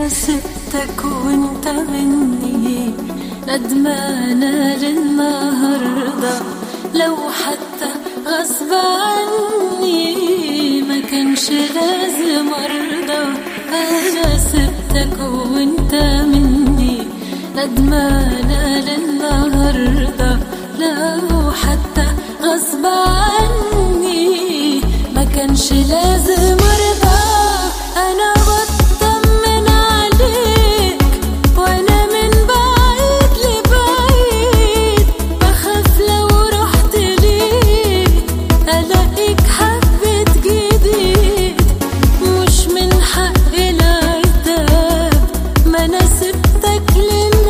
أنا سبتك وإنت مني. ندمانة للنهاردة لو حتى غصب عني ما كانش لازم أرضى. أنا سبتك وإنت مني. ندمانة للنهاردة لو حتى غصب عني ما كانش لازم أرضى. Teklim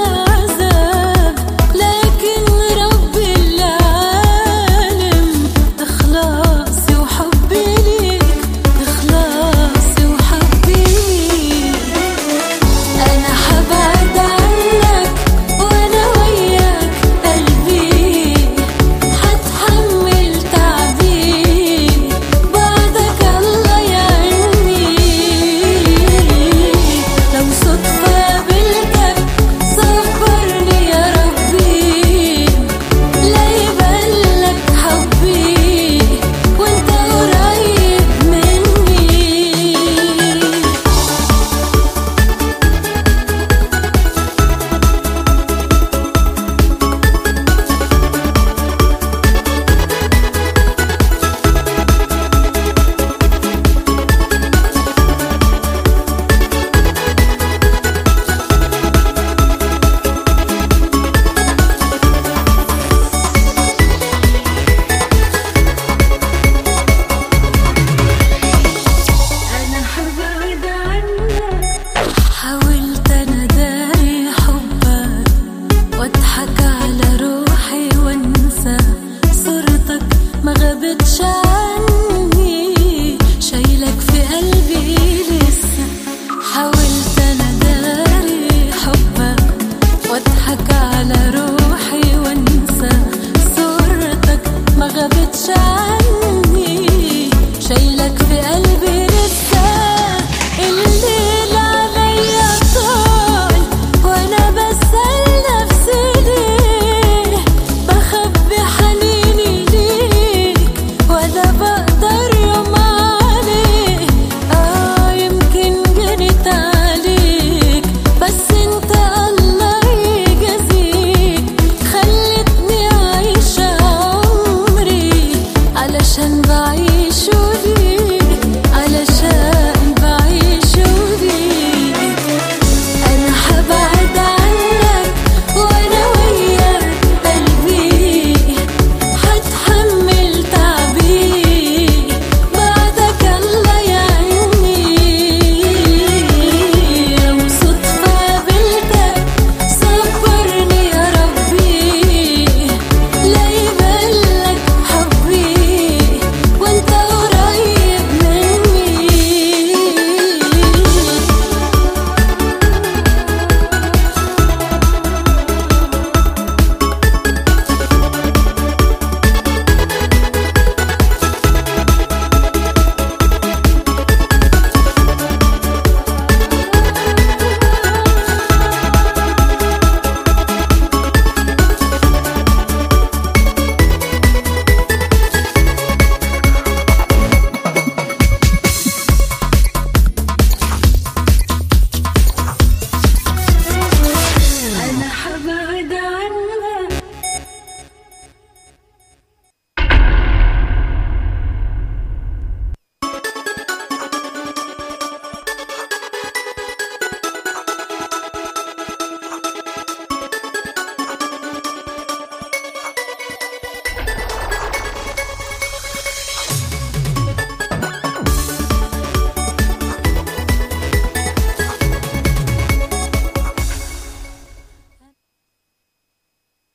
el vivir.